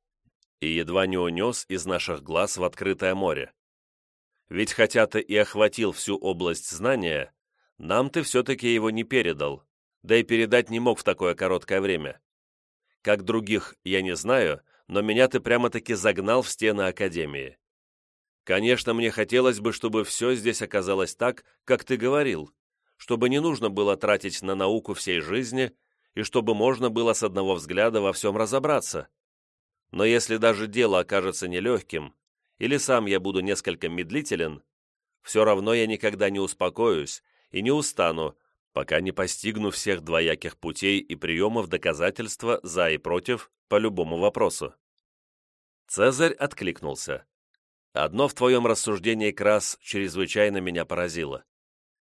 и едва не унес из наших глаз в открытое море. Ведь хотя ты и охватил всю область знания, нам ты все-таки его не передал, да и передать не мог в такое короткое время. Как других я не знаю, но меня ты прямо-таки загнал в стены Академии. Конечно, мне хотелось бы, чтобы все здесь оказалось так, как ты говорил, чтобы не нужно было тратить на науку всей жизни и чтобы можно было с одного взгляда во всем разобраться. Но если даже дело окажется нелегким, или сам я буду несколько медлителен, все равно я никогда не успокоюсь и не устану, пока не постигну всех двояких путей и приемов доказательства за и против по любому вопросу. Цезарь откликнулся. Одно в твоем рассуждении, Крас, чрезвычайно меня поразило.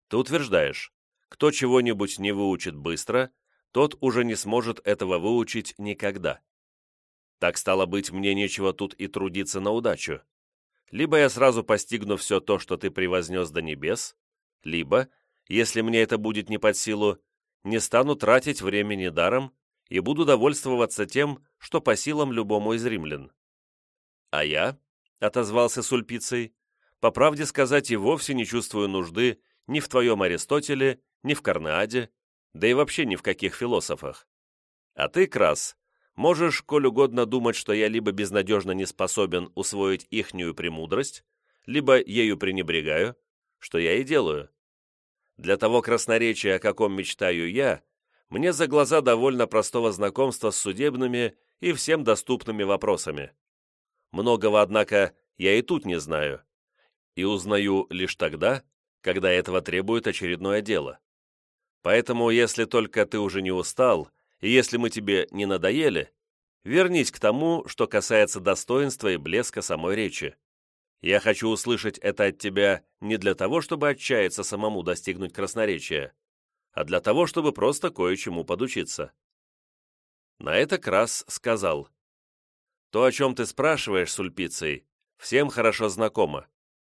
Ты утверждаешь, кто чего-нибудь не выучит быстро, тот уже не сможет этого выучить никогда. Так стало быть, мне нечего тут и трудиться на удачу. Либо я сразу постигну все то, что ты превознес до небес, либо, если мне это будет не под силу, не стану тратить времени даром и буду довольствоваться тем, что по силам любому из римлян. А я, отозвался Сульпицей, по правде сказать, и вовсе не чувствую нужды ни в твоем Аристотеле, ни в Карнааде, да и вообще ни в каких философах. А ты, Крас, можешь, коль угодно, думать, что я либо безнадежно не способен усвоить ихнюю премудрость, либо ею пренебрегаю, что я и делаю. Для того красноречия, о каком мечтаю я, мне за глаза довольно простого знакомства с судебными и всем доступными вопросами. Многого, однако, я и тут не знаю. И узнаю лишь тогда, когда этого требует очередное дело. Поэтому, если только ты уже не устал, и если мы тебе не надоели, вернись к тому, что касается достоинства и блеска самой речи. Я хочу услышать это от тебя не для того, чтобы отчаяться самому достигнуть красноречия, а для того, чтобы просто кое-чему подучиться. На это Крас сказал, то, о чем ты спрашиваешь, Сульпицей, всем хорошо знакомо.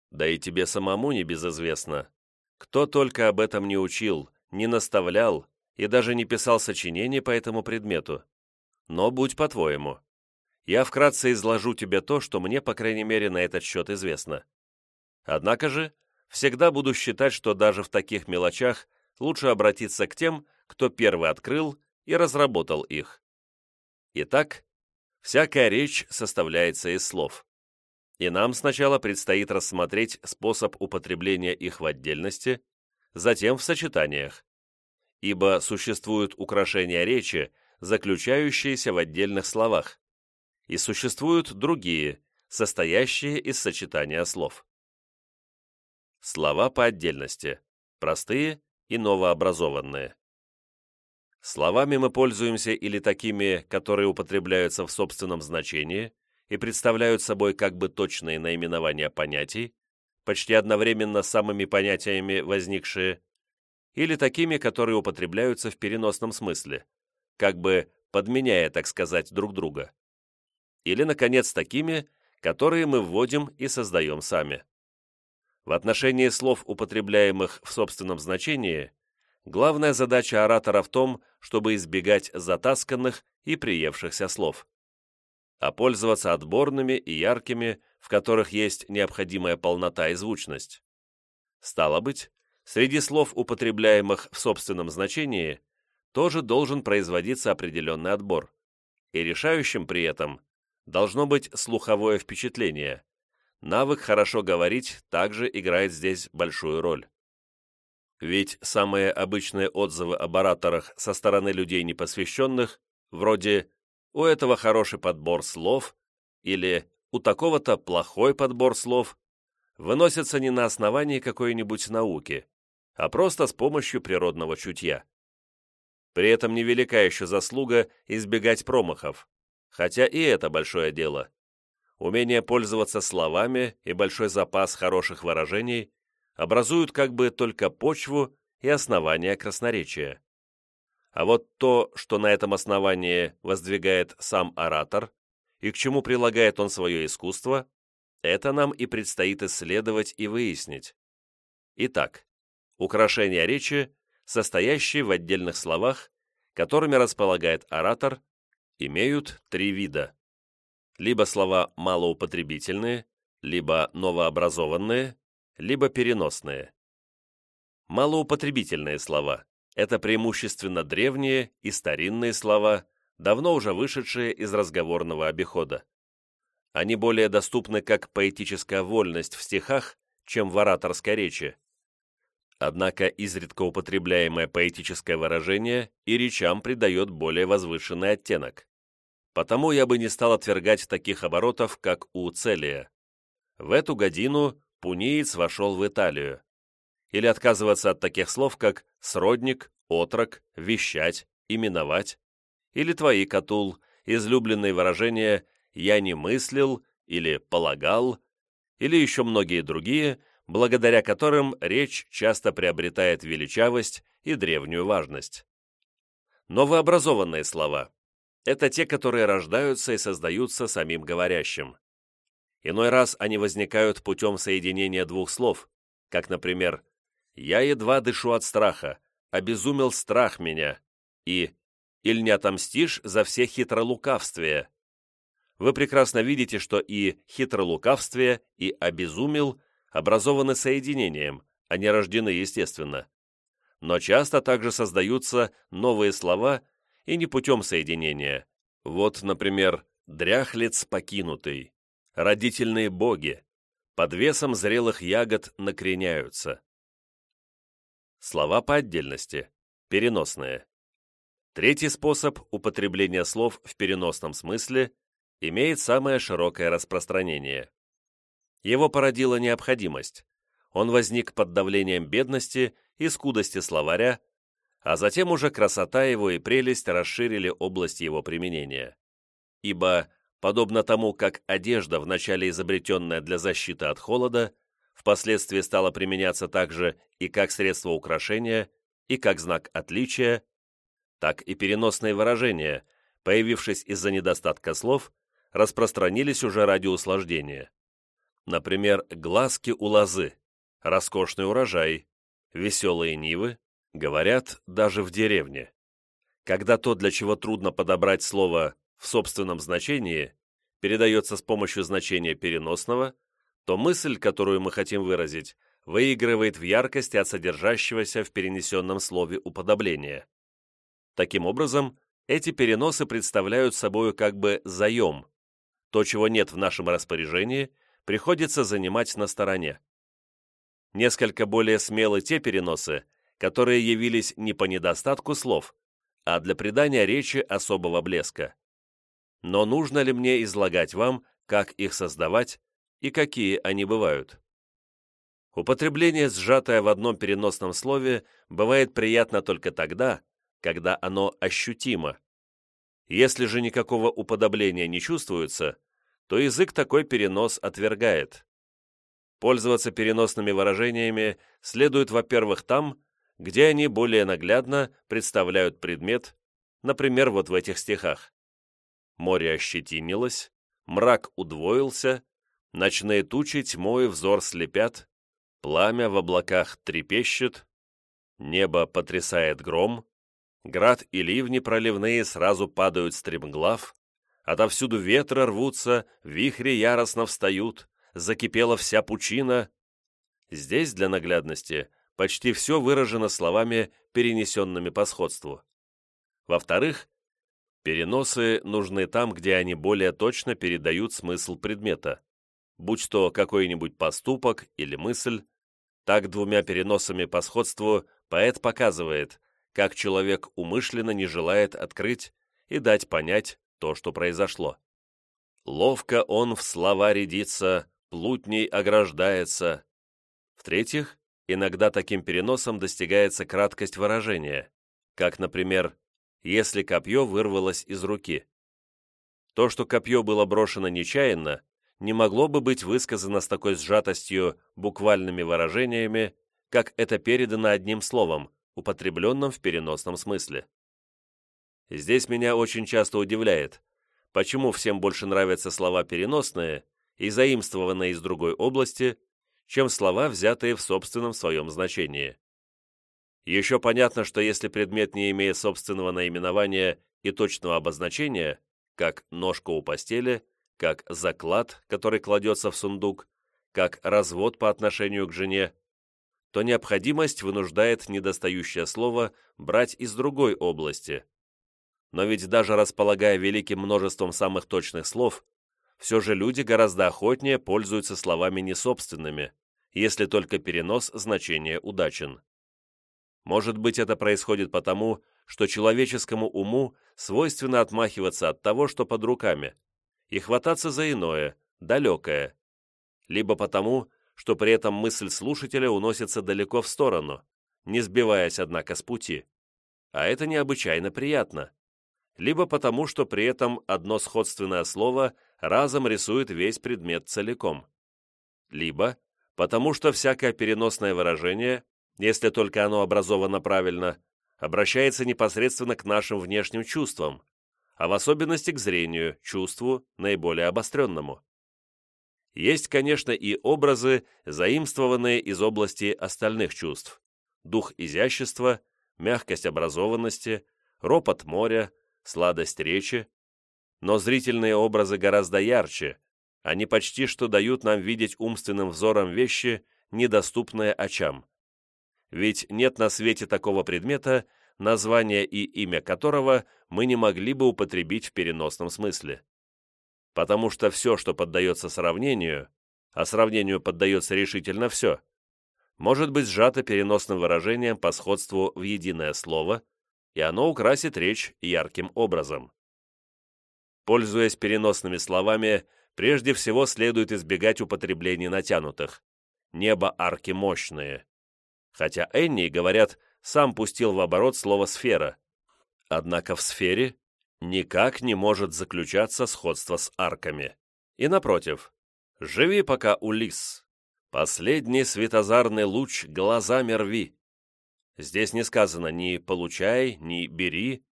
Да и тебе самому не безызвестно. Кто только об этом не учил, не наставлял и даже не писал сочинений по этому предмету. Но будь по-твоему. Я вкратце изложу тебе то, что мне, по крайней мере, на этот счет известно. Однако же, всегда буду считать, что даже в таких мелочах лучше обратиться к тем, кто первый открыл и разработал их. Итак, Всякая речь составляется из слов. И нам сначала предстоит рассмотреть способ употребления их в отдельности, затем в сочетаниях. Ибо существуют украшения речи, заключающиеся в отдельных словах, и существуют другие, состоящие из сочетания слов. Слова по отдельности, простые и новообразованные. Словами мы пользуемся или такими, которые употребляются в собственном значении и представляют собой как бы точные наименования понятий, почти одновременно с самыми понятиями возникшие, или такими, которые употребляются в переносном смысле, как бы подменяя, так сказать, друг друга. Или, наконец, такими, которые мы вводим и создаем сами. В отношении слов, употребляемых в собственном значении, Главная задача оратора в том, чтобы избегать затасканных и приевшихся слов, а пользоваться отборными и яркими, в которых есть необходимая полнота и звучность. Стало быть, среди слов, употребляемых в собственном значении, тоже должен производиться определенный отбор, и решающим при этом должно быть слуховое впечатление. Навык хорошо говорить также играет здесь большую роль. Ведь самые обычные отзывы об ораторах со стороны людей непосвященных, вроде «у этого хороший подбор слов» или «у такого-то плохой подбор слов», выносятся не на основании какой-нибудь науки, а просто с помощью природного чутья. При этом невелика еще заслуга избегать промахов, хотя и это большое дело. Умение пользоваться словами и большой запас хороших выражений образуют как бы только почву и основание красноречия. А вот то, что на этом основании воздвигает сам оратор, и к чему прилагает он свое искусство, это нам и предстоит исследовать и выяснить. Итак, украшение речи, состоящие в отдельных словах, которыми располагает оратор, имеют три вида. Либо слова малоупотребительные, либо новообразованные, либо переносные. Малоупотребительные слова – это преимущественно древние и старинные слова, давно уже вышедшие из разговорного обихода. Они более доступны как поэтическая вольность в стихах, чем в ораторской речи. Однако изредка употребляемое поэтическое выражение и речам придает более возвышенный оттенок. Потому я бы не стал отвергать таких оборотов, как у Целия. В эту годину пуниец вошел в Италию. Или отказываться от таких слов, как «сродник», «отрок», «вещать», «именовать». Или твои, Катул, излюбленные выражения «я не мыслил» или «полагал», или еще многие другие, благодаря которым речь часто приобретает величавость и древнюю важность. Новообразованные слова – это те, которые рождаются и создаются самим говорящим. Иной раз они возникают путем соединения двух слов, как, например, «Я едва дышу от страха, обезумел страх меня» и «Иль не отомстишь за все хитролукавствия». Вы прекрасно видите, что и хитролукавствие, и обезумел образованы соединением, а не рождены естественно. Но часто также создаются новые слова и не путем соединения. Вот, например, «дряхлец покинутый», «родительные боги», «под весом зрелых ягод накреняются». Слова по отдельности, переносные. Третий способ употребления слов в переносном смысле имеет самое широкое распространение. Его породила необходимость. Он возник под давлением бедности и скудости словаря, а затем уже красота его и прелесть расширили область его применения. Ибо, подобно тому, как одежда, вначале изобретенная для защиты от холода, впоследствии стала применяться также и как средство украшения, и как знак отличия, так и переносные выражения, появившись из-за недостатка слов, распространились уже ради усложнения. Например, глазки у лозы, роскошный урожай, веселые нивы, говорят даже в деревне. Когда то, для чего трудно подобрать слово в собственном значении, передается с помощью значения переносного, то мысль, которую мы хотим выразить, выигрывает в яркости от содержащегося в перенесенном слове уподобления. Таким образом, эти переносы представляют собой как бы заем. То, чего нет в нашем распоряжении, приходится занимать на стороне. Несколько более смелы те переносы, которые явились не по недостатку слов, а для придания речи особого блеска. Но нужно ли мне излагать вам, как их создавать и какие они бывают? Употребление, сжатое в одном переносном слове, бывает приятно только тогда, когда оно ощутимо. Если же никакого уподобления не чувствуется, то язык такой перенос отвергает. Пользоваться переносными выражениями следует, во-первых, там, где они более наглядно представляют предмет, например, вот в этих стихах. Море ощетинилось, мрак удвоился, ночные тучи тьмой взор слепят, пламя в облаках трепещет, небо потрясает гром, Град и ливни проливные сразу падают стремглав, отовсюду ветры рвутся, вихри яростно встают, закипела вся пучина. Здесь, для наглядности, почти все выражено словами, перенесенными по сходству. Во-вторых, переносы нужны там, где они более точно передают смысл предмета, будь то какой-нибудь поступок или мысль. Так двумя переносами по сходству поэт показывает – как человек умышленно не желает открыть и дать понять то, что произошло. Ловко он в слова рядится, плутней ограждается. В-третьих, Иногда таким переносом достигается краткость выражения, как, например, «если копье вырвалось из руки». То, что копье было брошено нечаянно, не могло бы быть высказано с такой сжатостью буквальными выражениями, как это передано одним словом, употребленным в переносном смысле. Здесь меня очень часто удивляет, почему всем больше нравятся слова переносные и заимствованные из другой области, чем слова, взятые в собственном своем значении. Еще понятно, что если предмет не имеет собственного наименования и точного обозначения, как ножка у постели, как заклад, который кладется в сундук, как развод по отношению к жене, то необходимость вынуждает недостающее слово брать из другой области. Но ведь даже располагая великим множеством самых точных слов, все же люди гораздо охотнее пользуются словами несобственными, если только перенос значения удачен. Может быть, это происходит потому, что человеческому уму свойственно отмахиваться от того, что под руками, и хвататься за иное, далекое, либо потому, что при этом мысль слушателя уносится далеко в сторону, не сбиваясь, однако, с пути. А это необычайно приятно. Либо потому, что при этом одно сходственное слово разом рисует весь предмет целиком. Либо потому, что всякое переносное выражение, если только оно образовано правильно, обращается непосредственно к нашим внешним чувствам, а в особенности к зрению, чувству, наиболее обостренному. Есть, конечно, и образы, заимствованные из области остальных чувств. Дух изящества, мягкость образованности, ропот моря, сладость речи. Но зрительные образы гораздо ярче, они почти что дают нам видеть умственным взором вещи, недоступные очам. Ведь нет на свете такого предмета, название и имя которого мы не могли бы употребить в переносном смысле потому что все, что поддается сравнению, а сравнению поддается решительно все, может быть сжато переносным выражением по сходству в единое слово, и оно украсит речь ярким образом. Пользуясь переносными словами, прежде всего следует избегать употребления натянутых. Небо арки мощные. Хотя Энни, говорят, сам пустил в оборот слово «сфера». Однако в сфере никак не может заключаться сходство с арками. И напротив, живи пока, Улис, последний светозарный луч глазами рви. Здесь не сказано ни «получай», ни «бери»,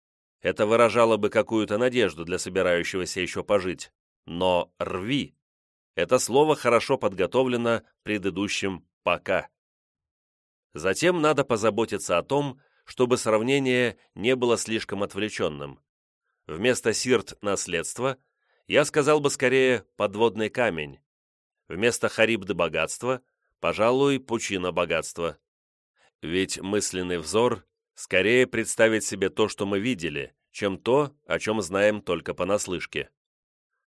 это выражало бы какую-то надежду для собирающегося еще пожить, но «рви» — это слово хорошо подготовлено предыдущим «пока». Затем надо позаботиться о том, чтобы сравнение не было слишком отвлеченным. Вместо сирт наследства я сказал бы скорее подводный камень. Вместо харибды богатства, пожалуй, пучина богатства. Ведь мысленный взор скорее представит себе то, что мы видели, чем то, о чем знаем только понаслышке.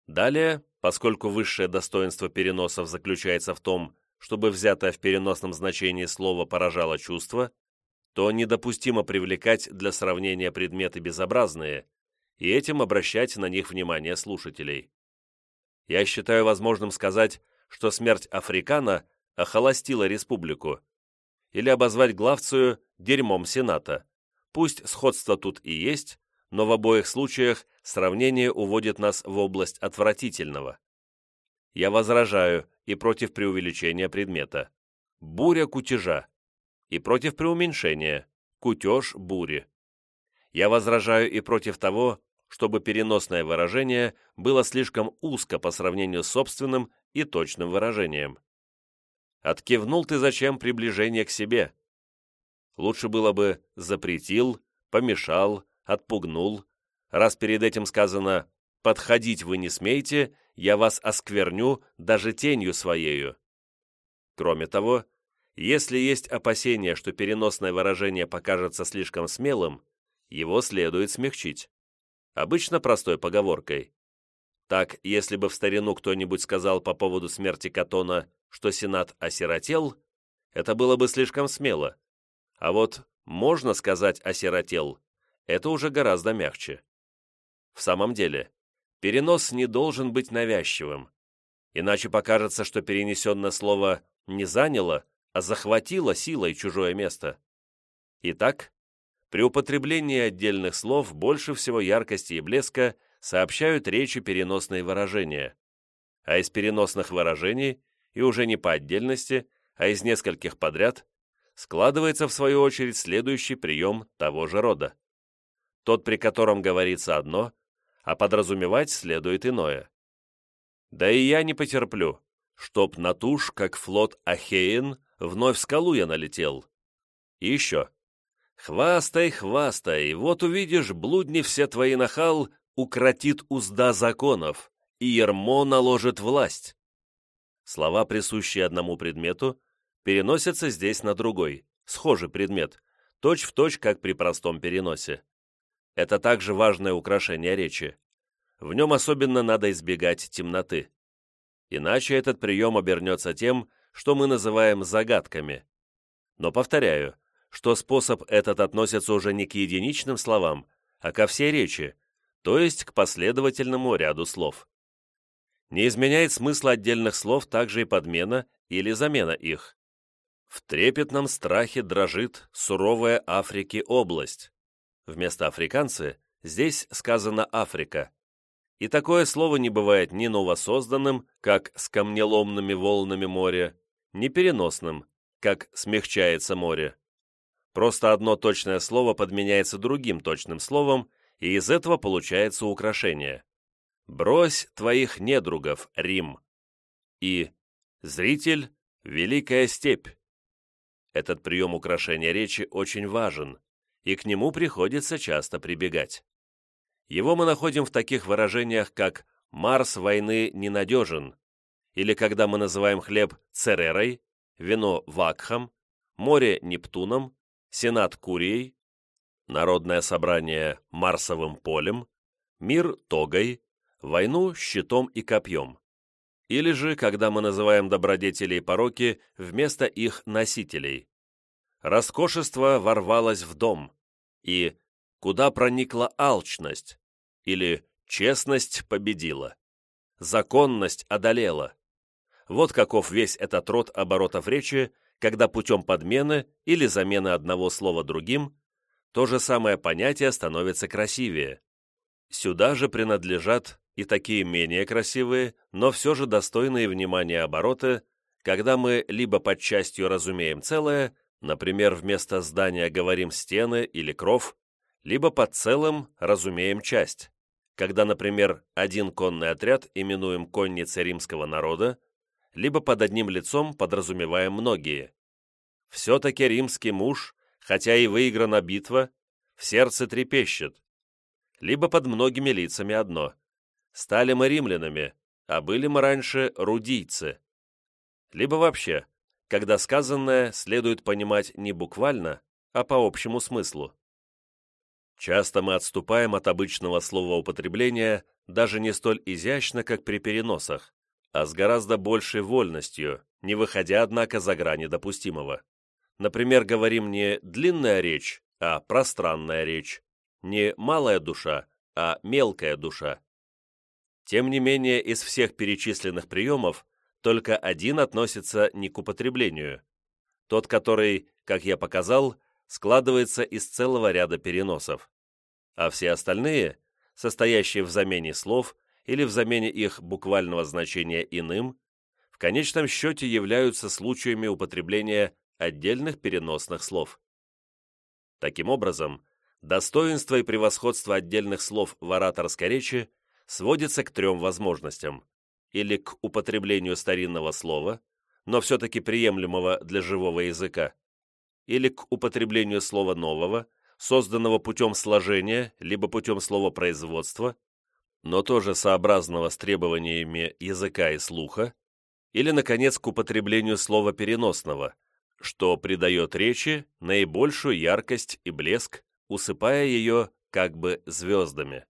Далее, поскольку высшее достоинство переносов заключается в том, чтобы взятое в переносном значении слово поражало чувство, то недопустимо привлекать для сравнения предметы безобразные, и этим обращать на них внимание слушателей. Я считаю возможным сказать, что смерть Африкана охолостила республику, или обозвать главцию дерьмом Сената. Пусть сходство тут и есть, но в обоих случаях сравнение уводит нас в область отвратительного. Я возражаю и против преувеличения предмета. Буря кутежа. И против преуменьшения. Кутеж бури. Я возражаю и против того, чтобы переносное выражение было слишком узко по сравнению с собственным и точным выражением. Откивнул ты зачем приближение к себе? Лучше было бы запретил, помешал, отпугнул, раз перед этим сказано «подходить вы не смейте, я вас оскверню даже тенью своею». Кроме того, если есть опасение, что переносное выражение покажется слишком смелым, его следует смягчить обычно простой поговоркой. Так, если бы в старину кто-нибудь сказал по поводу смерти Катона, что Сенат осиротел, это было бы слишком смело. А вот можно сказать «осиротел» — это уже гораздо мягче. В самом деле, перенос не должен быть навязчивым, иначе покажется, что перенесенное слово не заняло, а захватила силой чужое место. Итак, при употреблении отдельных слов больше всего яркости и блеска сообщают речи переносные выражения, а из переносных выражений, и уже не по отдельности, а из нескольких подряд, складывается в свою очередь следующий прием того же рода. Тот, при котором говорится одно, а подразумевать следует иное. Да и я не потерплю, чтоб на тушь, как флот Ахеин, вновь в скалу я налетел. И еще. Хвастай, хвастай, вот увидишь, блудни все твои нахал, укротит узда законов, и ермо наложит власть. Слова, присущие одному предмету, переносятся здесь на другой, схожий предмет, точь-в-точь, точь, как при простом переносе. Это также важное украшение речи. В нем особенно надо избегать темноты. Иначе этот прием обернется тем, что мы называем загадками. Но повторяю, что способ этот относится уже не к единичным словам, а ко всей речи, то есть к последовательному ряду слов. Не изменяет смысл отдельных слов также и подмена или замена их. В трепетном страхе дрожит суровая Африки область. Вместо африканцы здесь сказано Африка. И такое слово не бывает ни новосозданным, как с камнеломными волнами моря, ни переносным, как смягчается море. Просто одно точное слово подменяется другим точным словом, и из этого получается украшение. «Брось твоих недругов, Рим!» и «Зритель — великая степь!» Этот прием украшения речи очень важен, и к нему приходится часто прибегать. Его мы находим в таких выражениях, как «Марс войны ненадежен», или когда мы называем хлеб церерой, вино вакхом, море Нептуном, сенат Курией, народное собрание Марсовым полем, мир тогой, войну щитом и копьем или же, когда мы называем добродетели пороки вместо их носителей. Роскошество ворвалось в дом, и куда проникла алчность, или честность победила, законность одолела. Вот каков весь этот род оборотов речи, когда путем подмены или замены одного слова другим, то же самое понятие становится красивее. Сюда же принадлежат и такие менее красивые, но все же достойные внимания обороты, когда мы либо под частью разумеем целое, например, вместо здания говорим стены или кров, либо под целым разумеем часть, когда, например, один конный отряд именуем конницей римского народа, либо под одним лицом подразумеваем многие. Все-таки римский муж, хотя и выиграна битва, в сердце трепещет, либо под многими лицами одно – стали мы римлянами, а были мы раньше рудийцы. Либо вообще, когда сказанное следует понимать не буквально, а по общему смыслу. Часто мы отступаем от обычного слова употребления даже не столь изящно, как при переносах, а с гораздо большей вольностью, не выходя, однако, за грани допустимого. Например, говорим не «длинная речь», а «пространная речь», не «малая душа», а «мелкая душа». Тем не менее, из всех перечисленных приемов только один относится не к употреблению. Тот, который, как я показал, складывается из целого ряда переносов. А все остальные, состоящие в замене слов или в замене их буквального значения иным, в конечном счете являются случаями употребления отдельных переносных слов. Таким образом, достоинство и превосходство отдельных слов в ораторской речи сводится к трем возможностям. Или к употреблению старинного слова, но все-таки приемлемого для живого языка, или к употреблению слова нового, созданного путем сложения, либо путем словопроизводства, но тоже сообразного с требованиями языка и слуха, или, наконец, к употреблению слова переносного, что придает речи наибольшую яркость и блеск, усыпая ее как бы звездами.